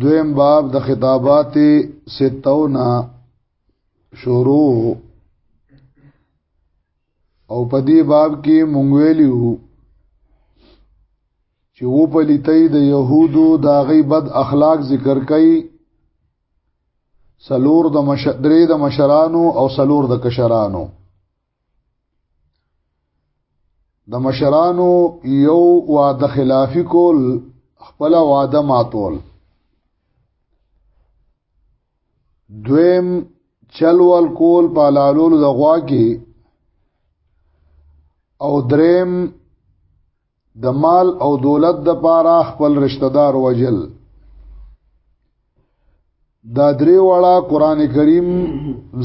دویم باب د خطابات ستونا شروع او په دې باب کې مونږ ویلو چې و په لیتای د يهودو د غي بد اخلاق ذکر کوي سلور د مشدرې د مشرانو او سلور د کشرانو د مشرانو یو وعده خلافی کول خپل وعده ماتول دویم چلول کول په لالولو د غوا کې او دریم د مال او دولت د پاره خپل رشتہ دار وجل دا درې واړه قران کریم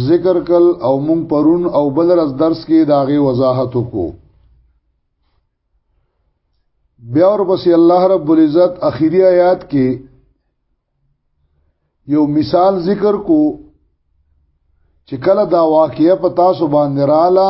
ذکر کل او مونږ پرون او بل رس درس کې داغه وضاحت وکړو بیا ور پسې الله رب العزت اخیری آیات کې یو مثال ذکر کو چې کله دا واقعیا په تاسو باندې رااله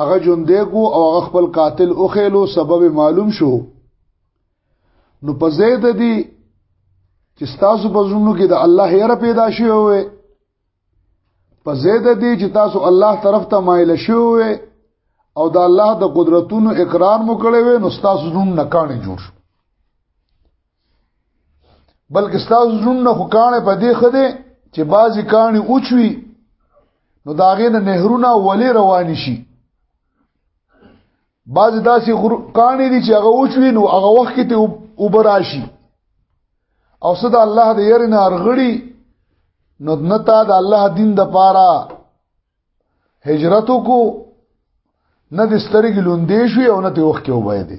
هغه ژوندې کو او هغه خپل قاتل او خېلو سبب معلوم شو نو په زید دی چې تاسو په زړونو کې د الله هره پیدا شوی وي په زید دی چې تاسو الله طرف ته مایل شوی وي او د الله د قدرتونو اقرار مو کړی وي نو تاسو زړونو نکانه جوړ شو بلکې ستاسو زړونه خو کانه په دې خده چې بازي کاني اوچوي نو داغه نه نهرونه ولې روان شي بازي داسې کاني دي چې هغه اوچوي نو هغه وخت کې ته وبراشي او صدا الله دې ير نه ارغړي نو نتا د الله دین د پاره هجرت کو نه د سترګې لوندې شوې او نه ته وخت کې وبای دي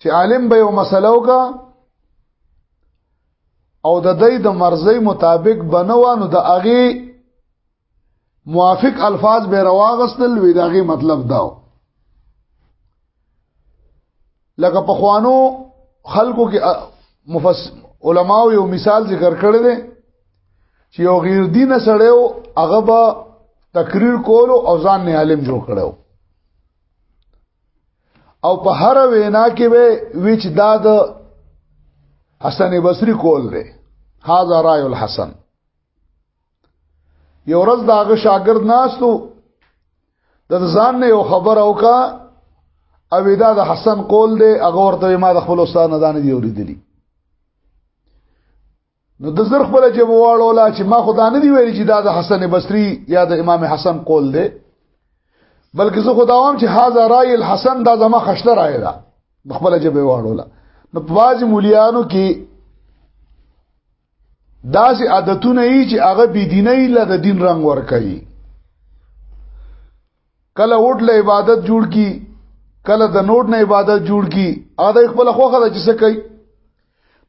چې عالم به یو مسله وکا او د دې د مرزي مطابق بنوانو د اغه موافق الفاظ به رواغستل وی داغه مطلب داو لکه په خوانو خلکو کې مفس علما یو مثال ذکر کړی دی چې یو غیر دین سړیو هغه به تقریر کولو او ځان نه عالم جوړ کړو او په هر وینا کې به وچ دا د حسن بصری کول دی هاذا رای الحسن یو ورځ داغه شاګرد ناستو د ځان نه یو خبر او کا او دا د حسن قول دی هغه ورته ما د خپل استاد نه دانه دی اوریدلی نو د زر خپل چې بواړو لا چې ما خدا نه دی ویل چې دا د حسن بصري یا د امام حسن قول دی بلکې زه خدا وام چې هاذا رای الحسن دا زما خشته رای ده خپل چې بواړو لا نو په واځ مولیانو کې داسې عادتونه یي چې هغه بی دیني له دین رنگ ور کوي کله وټ له عبادت جوړ کی کله د نوټ نه عبادت جوړ کی اده خپل خوخه د چسه کوي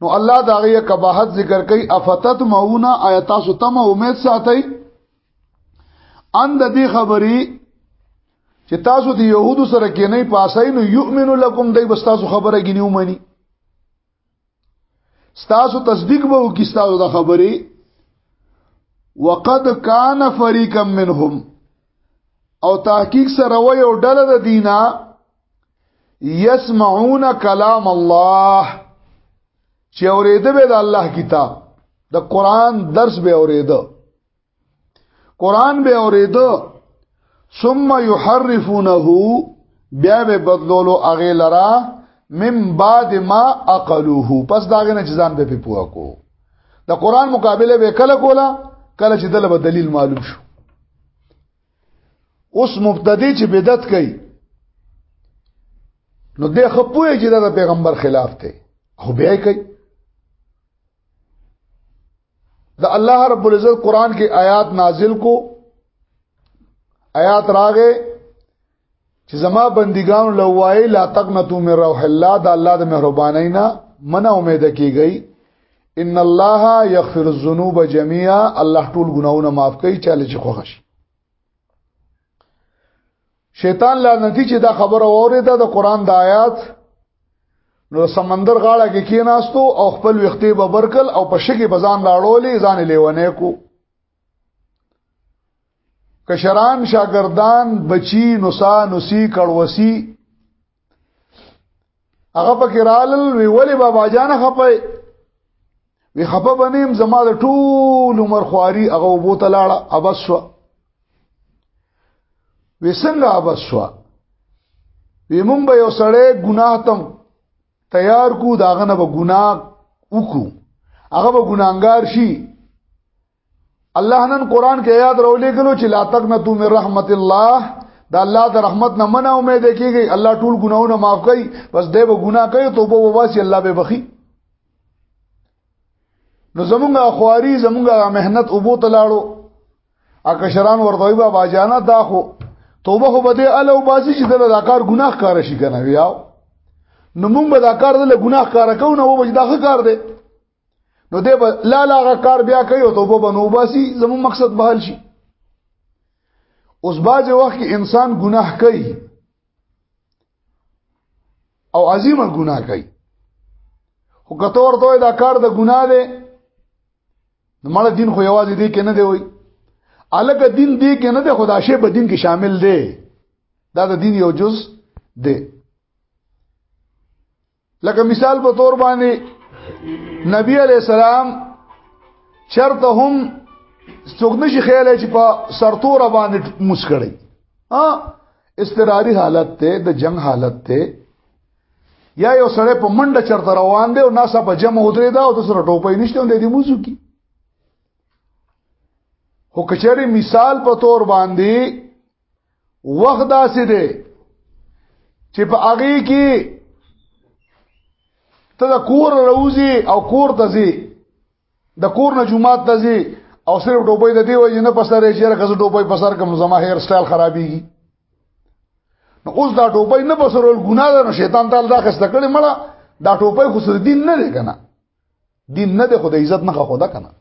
نو الله دا غي کباحت ذکر کوي افتت مونا آیات سو تم امید ساتي ان د دې خبري چې تاسو د يهودو سره کې نه پاسای نو يؤمن لكم دای بس تاسو خبره غنیو مني ستاسو تصدیق به وکي ستاسو د خبرې وقد کان فریقا منهم او تحقیق سره و یو ډله د دینا یسمعون کلام الله چې اورېده به د الله کتاب د قران درس به اورېده قران به اوریدو ثم يحرفونه بیا به بدلولو اغه لرا من بعد ما اقلوه پس داغه نه ځان به پوها کو د قران مقابله به کله کولا کله چې دله به دلیل معلوم شو اوس مبتدی چې بدعت کوي نو د خپوی چې د پیغمبر خلاف دی خو بیا کوي د الله رب العزت قران کې آیات نازل کو آیات راغې چې زما بندګان لوای لا تقنتو من روح الله د الله د مهرباني نه من امید کیږي ان الله یغفر الذنوب جميعا الله ټول ګناونه معاف کوي چاله چې خوښ شي شیطان لعنتی چې دا خبره اوریده د قران د آیات نو سمندر غاړه کې کیناستو او خپل وختي به برکل او په شګي بزان لاړولې ځان لیونه کو کشران شاګردان بچی نوسا نوسی کړوسی هغه پکې رالل وی ولی بابا جان خپه وی خپه بنیم زما د ټول عمر خواري هغه وبو ته لاړه ابس شو وی څنګه ابس شو وی مونږ به یو سړی ګناه تم تیار کو داغه نه به ګناه وکړو هغه به ګناګار شي الله نن قران کې یاد راولې کلو چې لا تقنتو من رحمت الله دا الله د رحمت نه منه امید کیږي الله ټول ګناونه معاف کوي بس دی به ګناه کوي توبه وباسي الله به بخي نو زمونږه خواري زمونږه مهنت او بو تلاړو اکشران ورته با باجانا دا خو توبه خو بده ال او باسي چې دل دا کار ګناه کار شي کنه یاو نو مونږ به دا کار دل ګناه کار کوو نو وبج دا ښه کار دی نو دی به لا لا کار بیا کوي او توبه بنو باسي زمو مقصد به حل شي اوس باځه وخت کې انسان ګناه کوي او عظیمه ګناه کوي خو کته ورته دا کار د ګناه دی نو مړه دین خو یوازې دی کې نه دی وای الګ دین دی کې نه دی خدا شی په دین کې شامل دی دا د دین یو جز دی لکه مثال په تور باندې نبی علی السلام چرته هم څوک نشي خیال چې په سرتور باندې موس کړي ها استراری حالت ته د جنگ حالت ته یا یو سړی په منډه چرته روان دی او ناسا په جمع ودرې دا او د سره ټوپې نشته اند دې موضوع کی هو کچری مثال په تور باندې وخت داسې دی چې په هغه کې ته د کور روزي او کور ته ځي د کور نه جمعات ته ځي او صرف ټوپۍ د دی وجه نه پسره چې راکزه ټوپۍ پسر کوم زما هیر سټایل خرابېږي نو اوس دا ټوپۍ نه پسرول ګناه ده نو شیطان تعالی دا خسته کړي مړه دا ټوپۍ خو سر دین نه دی کنه دین نه دی خو د عزت نه خو ده کنه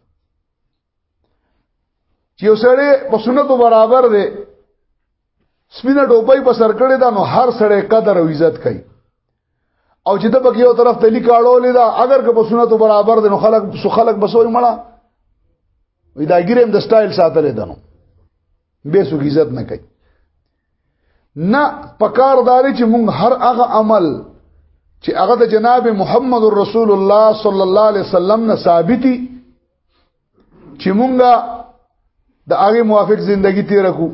چې یو سړی په سنتو برابر دی سپینه ټوپۍ په سر کړې ده نو هر سړی قدر او عزت کوي او چې د بګ یو طرف ته لیکاړولې ده اگر که په سنتو برابر دی نو خلک سو خلک بسوي مړه وی دا ګریم د سټایل ساتلې ده نو به سو عزت نه کوي نه پکار داري چې مونږ هر هغه عمل چې هغه د جناب محمد رسول الله صلی الله علیه وسلم نه ثابتي چې مونږه د هغه موافق زندگی تیر کو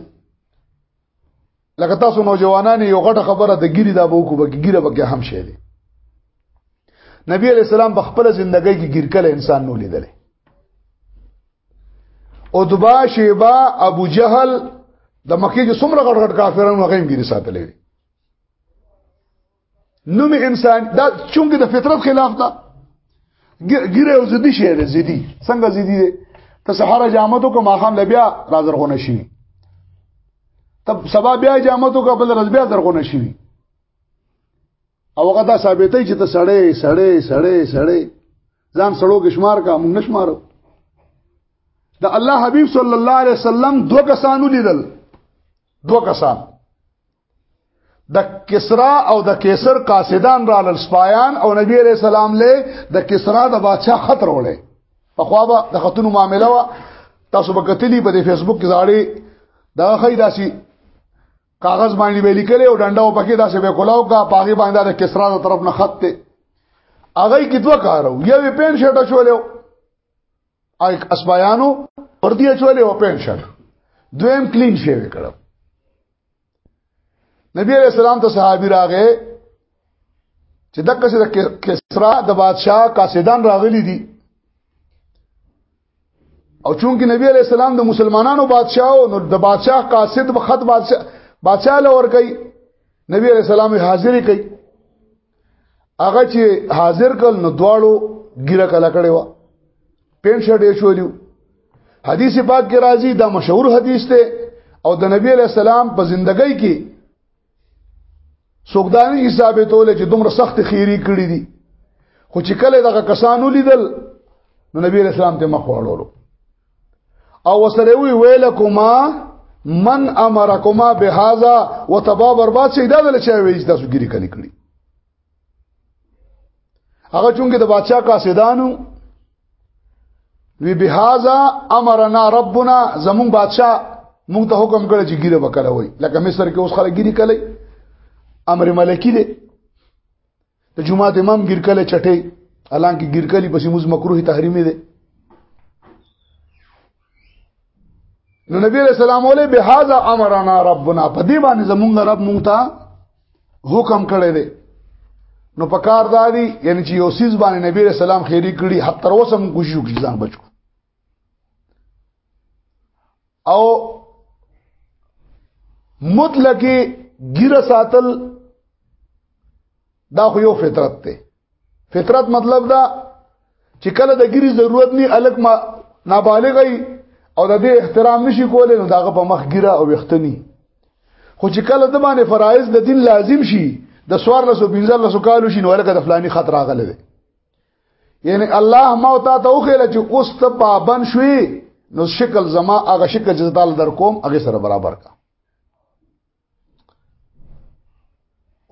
لکه تاسو نوجوانان یو غټه خبره د ګیری دا بوکو به ګیره به هم شې دي نبی علی السلام په خپل ژوندۍ کې ګیر کله انسان نو لیدل او دبا شیبا ابو جهل د مکه چې څومره غټ غټ کافرانو هغه هم ګیری ساتلې نوم انسان دا چونګه د فطرت خلاف ده ګیره او زدی شی ده زدی څنګه زدی ده ته سحر جامتو کو ماخام لبیا رازرغونه شي تب سبا بیا جامتو کو بل رز بیا زرغونه شي او هغه دا ثابتې چې ته سړې سړې سړې سړې ځان سړو کشمار کا مونږ نشمارو د الله حبيب صلی الله عليه وسلم دو کسانو لیدل دو کسان د کسرا او د کیسر قاصدان را لل سپایان او نبی علیہ السلام له د کسرا د بادشاہ خط وروړي په خوا به د خطونو معاملې وا تاسو به کتلی په فیسبوک کې ځاړي دا خی داسي کاغذ باندې به لیکل او ډنډا او پکې داسې به کولاو کا پاغي باندې د کسرا د طرف نه خط ته هغه کې دوه کارو یو پین شټه شولیو ایک اسبایانو پر دې چولې او پنشن دویم کلین شي وکړو نبی علیہ السلام ته صحابي راغې چې دغه څه د کسرا د بادشاہ قاصدان راغلي دي او چونکی نبی علیہ السلام د مسلمانانو بادشاہ او نو د بادشاہ قاصد خط بادشاہ بادشاہ لور کوي نبی علیہ السلام حاضری کوي هغه چې حاضر کل نو دواړو ګیره کله کړي و پین شرټ یې شولیو حدیث پاک کې راځي دا مشهور حدیث ته او د نبی علی السلام په زندګۍ کې سوګدانی کی ثابتول چې دومره سخت خیری کړی دي خو چې کله دغه کسانو لیدل نو نبی علی السلام ته مخ وړولو او وسره وی ویلکما من امرکما بهذا وتبا برباد شي دا دل چې ویج تاسو ګری کړی کړی هغه چونګې د بادشاہ قاصدانو وی بهذا امرنا ربنا زمون بادشاہ مونږ ته حکم کړی چې ګیره وکړوي لکه مصر کې اوس خلک ګیری کړي امر ملکی دی د جمعه د امام ګیرکله چټه حالانکه ګیرکلی پسې موز مکروه تحریمي ده نو نبی علیہ السلام علیہ بهذا امرنا ربنا په دې باندې زمونږ رب مونږ ته حکم کړی دی نو په کار دادی یعنی چې یو سیز باندې نبی علیہ السلام خیری کړی حتی تر اوسه مونږ کوشش وکړو ځان بچو او مطلق ګیره ساتل دا خو یو فطرت ته فطرت مطلب دا چې کله د ګیری ضرورت نه الک ما نابالغ او د دې احترام نشي کولای نو داغه په مخ ګیره او وختنی خو چې کله د باندې فرایض د دین لازم شي د سوار لسو بنځل لسو کالو شي نو الک د فلانی خطر راغله یعنی الله ما تا ته وخیل چې اوس ته پابند شوي نو شکل زما هغه شکل چې تعالی در کوم هغه سره برابر کا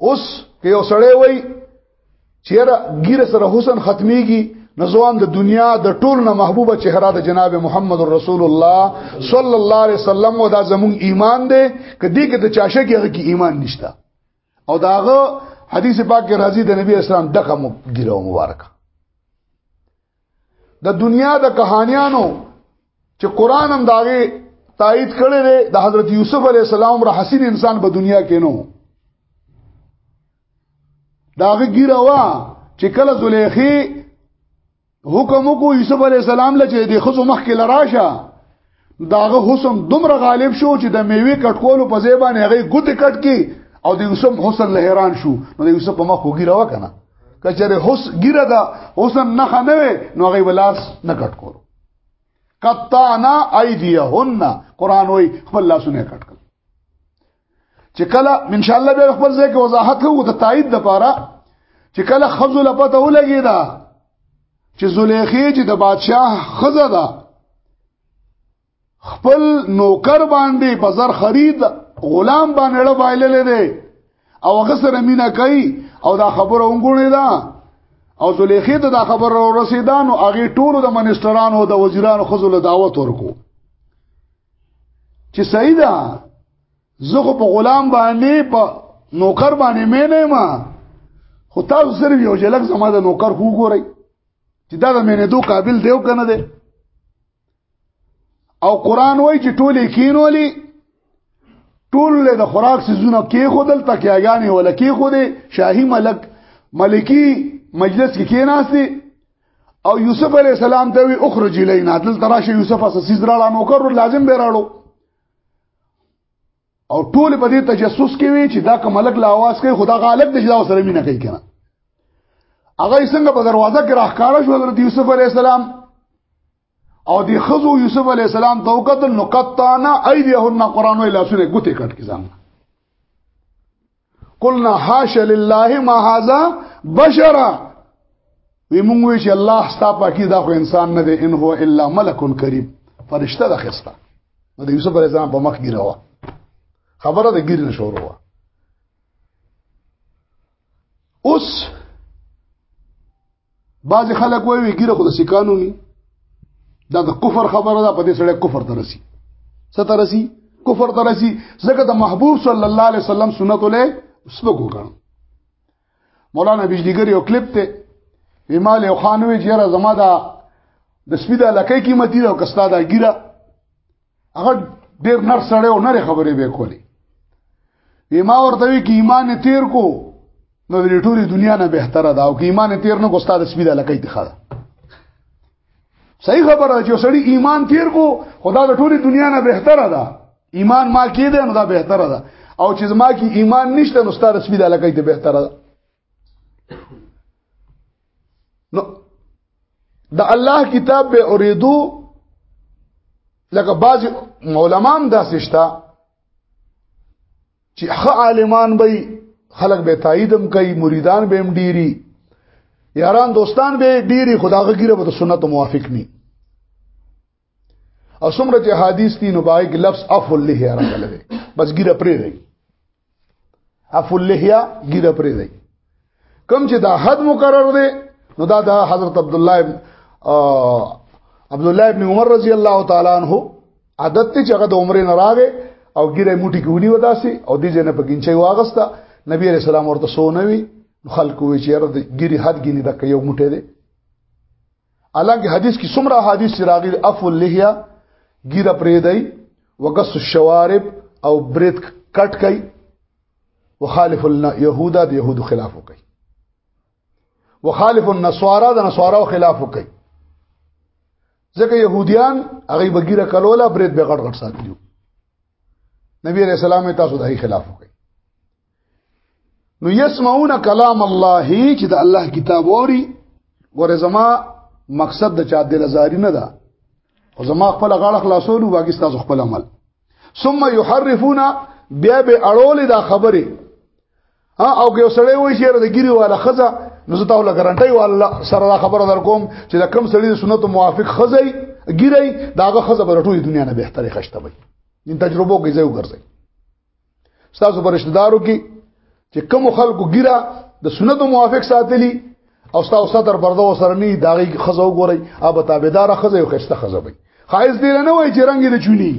اوس که یو سړی وای چیرې ګیر سره حسن ختميږي نزوان د دنیا د ټول نه محبوبه چهره د جناب محمد رسول الله صلی الله علیه وسلم او دا زموږ ایمان دی کدی کې د چاشه کې ایمان نشته او داغه حدیث پاک کې راځي د نبی اسلام دغه ګیره مبارکه د دنیا د کہانیانو چې قران هم داغه تایید کړی دی د حضرت یوسف علی السلام را حسین انسان په دنیا کې نو داغه ګیره وا چې کله زلیخی حکم کو یوسف علی السلام لچې د خزو مخ کې لراشه داغه حسن دومره غالب شو چې د میوه کټکولو په ځای باندې هغه ګوت کټ کی او د یوسف حسن له حیران شو نو د یوسف په مخ وګیره وکنه کچره حس ګیره دا حسن نه خنوي نو هغه ولاس نه کټ کولو قطعنا ايديهن قران وای خپل لاسونه کټ کړ چې کله ان شاء الله به خپل ځای کې وضاحت کوو د تایید لپاره چې کله خزو لپته ولګی دا چې زلیخی چې د بادشاه خزه ده خپل نوکر باندې بازار خرید غلام باندې له بایللې ده او هغه سره مینا کوي او دا خبره اونګونې ده او زلیخی ته دا خبر را رسیدان او هغه ټولو د منسترانو او د وزیرانو خزو له دعوت ورکو چې صحیح ده زه خو په غلام باندې په نوکر باندې مې نه ما خو تاسو صرف یو جلک زما د نوکر خو ګورئ چې دا د مې نه دوه قابل دیو کنه ده او قران وای چې ټولې کینولې ټول له د خوراک سيزونه کې خودل تکیاګانی ولکې خو دې شاهي ملک ملکی مجلس کې کېناستي او یوسف علی السلام ته وی اخرج الینا دل تراشه یوسف اس سیزراله نوکر لازم به راړو او ټول په دې تجسس کې وی چې دا کوم ملک لا आवाज کوي خدا غالب دې دا سره مینه کوي کنه هغه څنګه په دروازه کې راخاره شو حضرت یوسف علی السلام او دی خزو یوسف علی السلام ته وکتل نو قطعنا ایدیهن قران ویلا سره ګوتې کټ کی ځان قلنا حاش لله ما هذا بشرا وی مونږ وی چې الله ستا پاکي دا خو انسان نه دی ان هو الا ملک کریم فرشته د خسته نو د یوسف علی السلام په مخ ګیره خبره د ګیر نشوره وا اوس بعض خلک وایي ګیره خو د سکانو ني دا د کفر خبره ده په دې سره کفر ترسي سترسي کفر ترسي ځکه د محبوب صلی الله علیه وسلم سنت له سپکو کړ مولانا بجلیګر یو کلیپ ته ویمال یو خانوي جره زما دا د سپیدا لکې قیمتي ده او کستا دا ګیره هغه ډیر نر سړی او نر خبرې به کولې ما ورته وی کې ایمان تیر کو نو د ټولې دنیا نه بهتره ده او کې ایمان تیر نه کو استاد سپیده لکه ته خاله صحیح خبره چې سړی ایمان تیر کو خدا د ټولې دنیا نه بهتره ده ایمان ما کې ده نو دا بهتره ده او چې ما کې ایمان نشته نو استاد سپیده لکه ته بهتره ده نو د الله کتاب به اوریدو لکه بعض علماء هم داسې شته چې ښه عالمان به خلک به تاییدم کوي مریدان به هم ډیری یاران دوستان به ډیری خداغه ګیره به سنت موافق ني او څومره چې حدیث دي نو باید لفظ اف اللحیه راغلی دی بس ګیره پرې دی اف اللحیه ګیره پرې دی کم چې دا حد مقرر دی نو دا د حضرت عبد الله عبد الله ابن عمر رضی الله تعالی عنہ عادت ته چې هغه د عمرې نه راغې او ګیره موټي کې ونی وداسي او دې جن په ګنچي واغستا نبی رسول الله ورته سو نوي خلکو وی چې رد ګیری حد ګینی د یو موټه دی الانګه حدیث کې څومره حدیث راغی اف اللحیا ګیره پرې دی وقص الشوارب او برید کټ کوي وخالف اليهود د يهودو خلاف کوي وخالف النصارى د نصارا خلاف کوي ځکه يهوديان هغه بګیره کلوله برید به غټ غټ ساتلیو نبی رسول الله تاسو د خلاف کوي نو يسمعون كلام الله چې د الله کتاب اوري ګوره زما مقصد د چا دل زاری نه ده او زما خپل غاړه خلاصولو باقي تاسو خپل عمل ثم يحرفون بیا به اړول دا خبره او که سړی وای شي د ګيري والا خزه نو زه تاسو لګرانټي والا سره دا خبره در کوم چې د کم سړی د سنت موافق خزه ګيري داغه خزه برټوي دنیا نه بهتري خشته وي ان تجربو کې ځای وګرځي تاسو پر رشتہ دارو کې چې کوم خلکو ګیره د سنت موافق ساتلی او تاسو ستر پرده وسره نه داغي خزو ګوري اب تابعدار خزه یو خسته خزه وي خایز دی نه وای چې رنگ دې چونی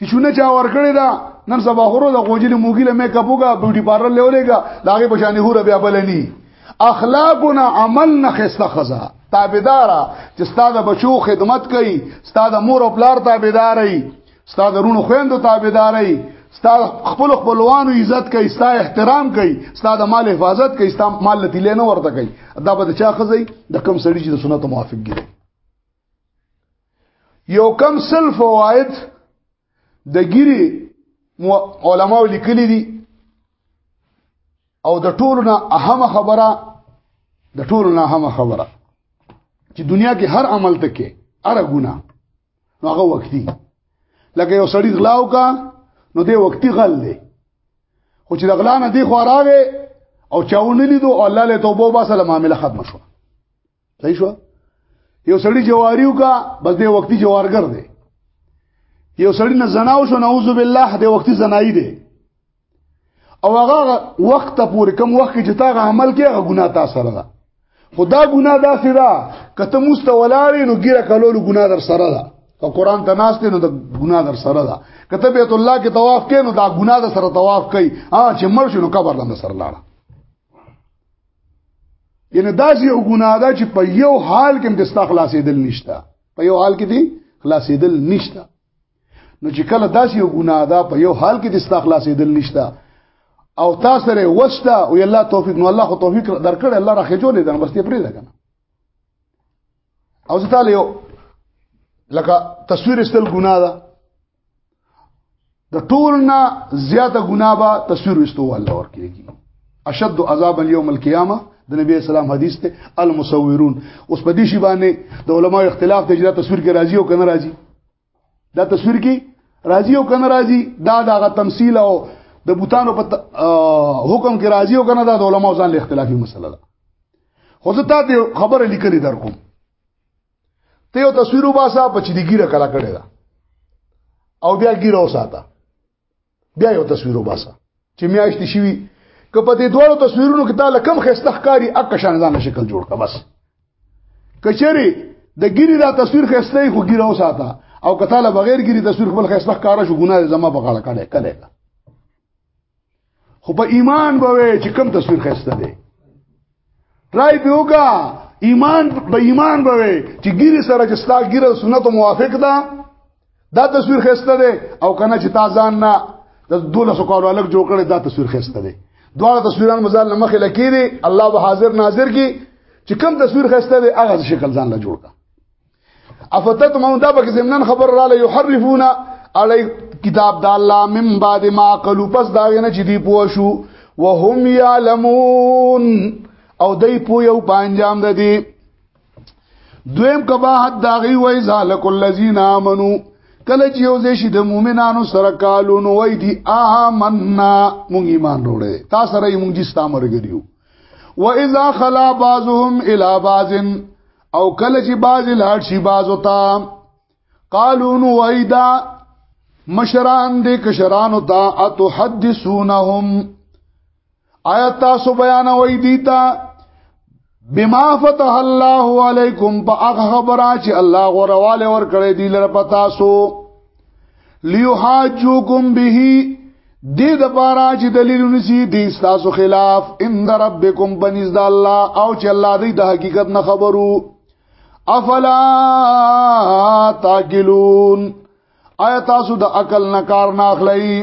چې شونه چا ورکړی دا نن سبا خورو د غوجل موګیله میک اپ وګا بیوټي پارلر لیولېګا داغه په شان هور بیا بلنی اخلاقنا عمل نه خسته خزا تابعدار چې ستاده بچو خدمت کوي ستاده مور او پلار تابعداري ستا درونو خويندو تابعداري ستا خپل خپلوانو عزت کوي ستا احترام کوي ستا د مال حفاظت کوي ستا مال لتی لنه ورته کوي دا به چا خزي د کم سړي چې د سنت موافق دي یو کم سل فواید د ګيري علماء لیکلي دي او د ټولو نه اهمه خبره د ټولو نه اهمه خبره چې دنیا کې هر عمل ته کې اره ګناه نو هغه وختي لکه یو سړی غلاو کا نو دی وختي غل دی خو چې د غلا نه دی خو راغې او چاونه لیدو او الله له توبه با سلام معاملې ختم شو صحیح شو یو سړی جواریو کا بس دی وختي جوارګر دی یو سړی نه زناو شو نعوذ بالله دی وختي زنای دی او هغه وخت پورې کوم وخت چې تا عمل کې هغه ګناه تا سره ده خدا ګناه داسې ده کته مسته ولاړې نو ګیره کولو ګناه در سره ده او قران ته ناس ته نو د ګناه در سره ده کته بیت الله کې طواف کې نو دا ګناه در سره طواف کوي ها چې مړ شنو قبر لاندې سره لاړه ینه داسې یو ګناه ده چې په یو حال کې د استخلاصې دل نشته په یو حال کې دی خلاصې دل نشته نو چې کله داسې یو ګناه ده په یو حال کې د استخلاصې دل نشته او تاسو سره وستا او الله توفیق نو الله خو توفیق درکړ الله راخې جوړې ده بس ته پرې ده کنه او زه تعالی یو لکه تصویر استل ګناه ده د ټول نه زیاته ګناه به تصویر استو الله ورکېږي اشد عذاب اليوم القيامه د نبی اسلام حدیث ته المصورون اوس په دې شی باندې د علماو اختلاف ته چې دا تصویر کې راځي او کنه راځي دا تصویر کې راضی او کنه راضی دا دغه تمثيل او د بوتانو په حکم کې راضی او کنه دا د علماو ځان له اختلافي مسله ده خو زه تا ته خبره لیکلې در کوم ته یو تصویر وباسه په چې دی ګیره کلا کړی دا او بیا ګیره وساته بیا یو تصویر وباسه چې میاشت شي که په دې دوه تصویرونو کې تعالی کم خسته ښکاری اک شان ځان شکل جوړ کا بس کچری د ګيري دا تصویر خسته خو ګیره وساته او که تعالی بغیر ګيري تصویر خپل خسته ښکارا شو ګناه زما په غاړه کړه کله خو په ایمان به چې کم تصویر خسته دی ټرای به وکا ایمان به ایمان به چې ګیره سره چې ستا ګیره سنت موافق ده دا تصویر خسته ده او کنه چې تا ځان نه د دوله سو کولو الګ جوړ کړي دا تصویر خسته ده دواړه تصویران مزال مخه لکې دي الله به حاضر ناظر کی چې کم تصویر خسته ده هغه شکل ځان له جوړ کا افتت موندا پکې زمنن خبر را لې يحرفون علی کتاب د الله من بعد ما قالو پس دا نه چې دی پوه شو وهم يعلمون او دای پو یو پنجام د دی دویم کباحت داغي وای ذالک الذین آمنو کله چې یو ځای شي د مؤمنانو سره کالونو وای دی آمنا مونږ ایمان وروړي تا سره یې مونږ جستا مرګریو و اذا خلا بعضهم الى بعض او کله چې باز لاړ شي باز وتا قالو نو وایدا مشران دې کشران وتا اتحدثونهم آیا تاسو بیان وای دیتا بما فتح الله علیکم په هغه خبره چې الله غورواله ور کړې دي لره پتا سو لیحاجوکم به دې د بارا چې دلیل نسی دې تاسو خلاف ان ربکم بنز الله او چې الله دې د حقیقت نه خبرو افلا تاکلون آیا تاسو د عقل نه کار نه اخلئ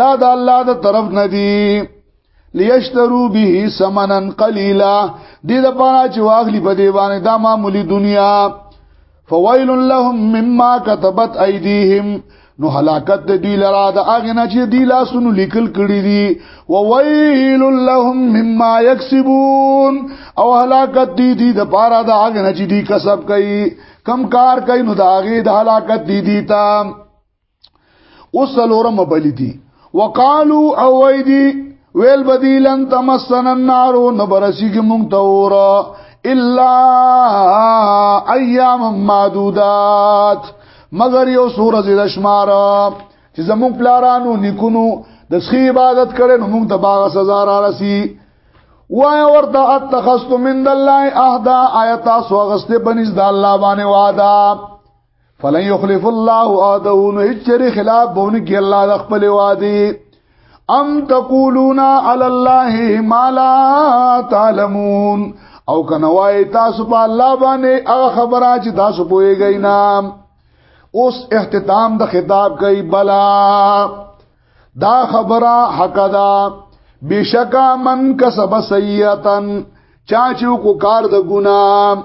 دا د الله د طرف نه دی لیشترو به سمنن قلیلا دې د پاره چې واغلی په دی باندې دا معمولی دنیا فویل لهم مما كتبت ايديهم نو هلاکت د دوی لرا د اغه نه چې دی لاسونو لیکل کړی دي و ویل لهم مما یکسبون او هلاکت دی دی د پاره د اغه نه چې دی کسب کوي کم کار کوي نو د اغه د هلاکت دی دی تا وسلورم بلیدي وقالو او ویدي ویل بدی لن تمسن النار نبرسیږي مونږ ته اور الا ایام معدودات مگر یو سور از دشمار چې زمون پلارانو نکونو د سخی عبادت کړي نو مونږ ته باغ سزا را رسی وای ورته اتخست من الله احدا آیات سو غسته بنز د الله باندې وعده فلن يخلف الله وعده نو هچری خلاف بونه کې الله د خپل وعده ام تقولون على الله ما لا تعلمون او کنوای تاسو په الله باندې هغه خبره چې تاسو پوهیږئ نه اوس احتتام د خطاب کوي بلا دا خبره حق ده بشکا من کسب سیئتن چا چې کو کار د ګناه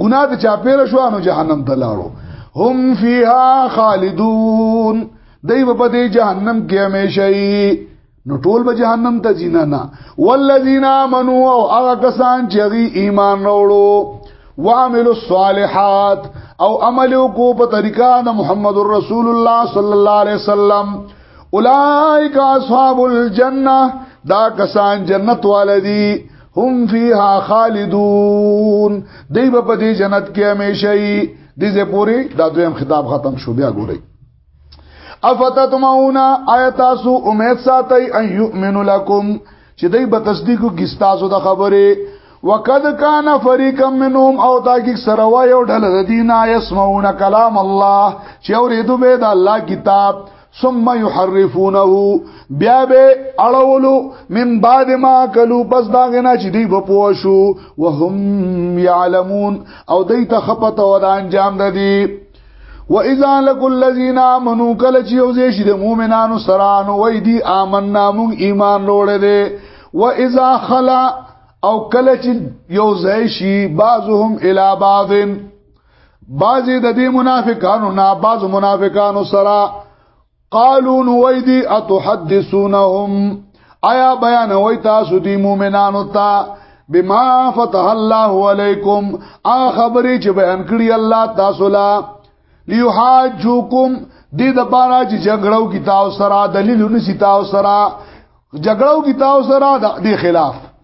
ګناه ته چا پیر شو نو جهنم ته لاړو هم فیها خالدون دای په دې جهنم کې همیشه نو ټول به جهنم ته ځینا نه والذین آمنو او هغه کسان چې غي ایمان وروړو وعملوا الصالحات او عمل کو په طریقه د محمد رسول الله صلی الله علیه وسلم اولائک اصحاب الجنه دا کسان جنت والدی هم فیها خالدون دی په دې جنت کې همیشه یې د دې پوری دا دویم خطاب ختم شو بیا ګورئ افتتمعون آیتاسو امید ساتي ان یؤمنو لکم چې دوی به تصدیق کوي تاسو د خبره وقد کان فریقا منهم او تاکیک سروا یو ډله د دینه یسمعون کلام الله چې اوریدو به د الله کتاب ثم يحرفونه بیا به اړولو من بعد ما کلو پس داغنا چې دی په پوښو وهم يعلمون او دای ته خپته و د انجام د دی و اذا لكل الذين امنوا کله چې یو ځای شي د مؤمنانو سره نو وای دی آمنا مون ایمان لوړې دي و اذا خلا او کله چې یو ځای شي بعضهم الى بعض بعضی د دې منافقانو نه بعض منافقانو سره قالو نو وای دی اتحدثونهم آیا بیان وای تاسو دی مؤمنانو ته بما فتح الله علیکم ا خبرې چې بیان کړی الله تاسو لا لیحاجوکم دې د بارا چې جګړو کی تاسو سره دلیلونه سی تاسو سره جګړو کی تاسو سره د خلاف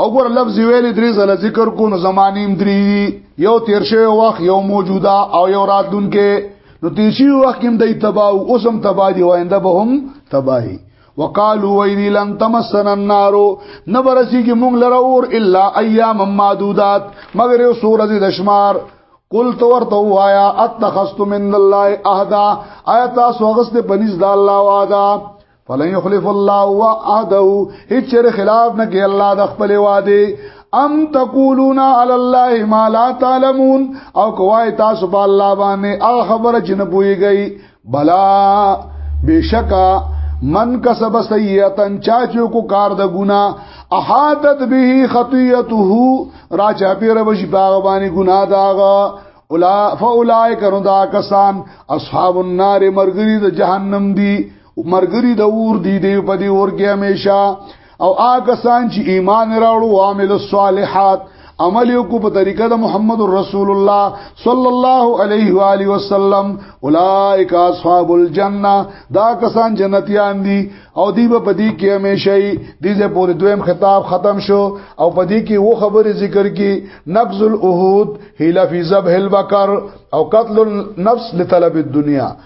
او ګور لفظ ویلې درې ځله ذکر کو نو زمانیم درې یو تیر شوی وخت یو موجوده او یو راتلونکې نو تیر شوی وخت هم د تبا او اوسم تبا دی وینده به هم تباہی وقالو ویدی لن تمسن النار نبرسی کی مونگ لرور الا ایام معدودات مگر یو سورز دشمار قل تو ورته وایا اتخذت من الله اهدا آیا تاسو غسته پنځ د الله وادا فلن يخلف الله وعده هیڅ خلاف نه کوي الله د خپل وعده ام تقولون علی الله ما لا تعلمون او کوی تاسو په الله باندې هغه خبره چې نه پويږي بلا بشکا من کسب سیئتن چاچو کو کار د ګنا احاتت به خطیته را چا پیر بشی باغ باندې ګنا داغه اولا فاولائک نو دا کسان اصحاب النار مرګری د جهنم دی مرګري د اور دی دی په دی اور کې همیشه او هغه سان چې ایمان راوړو او عمل الصالحات عمل یو کو په طریقه د محمد رسول الله صلی الله علیه و علیه وسلم اولائک اصحاب الجنه دا کسان جنتیان دي او دی په دې کې همیشه دي چې پورې دویم خطاب ختم شو او په دې کې و خبره ذکر کی نقض العهود هیله فی ذبح البقر او قتل النفس لطلب الدنیا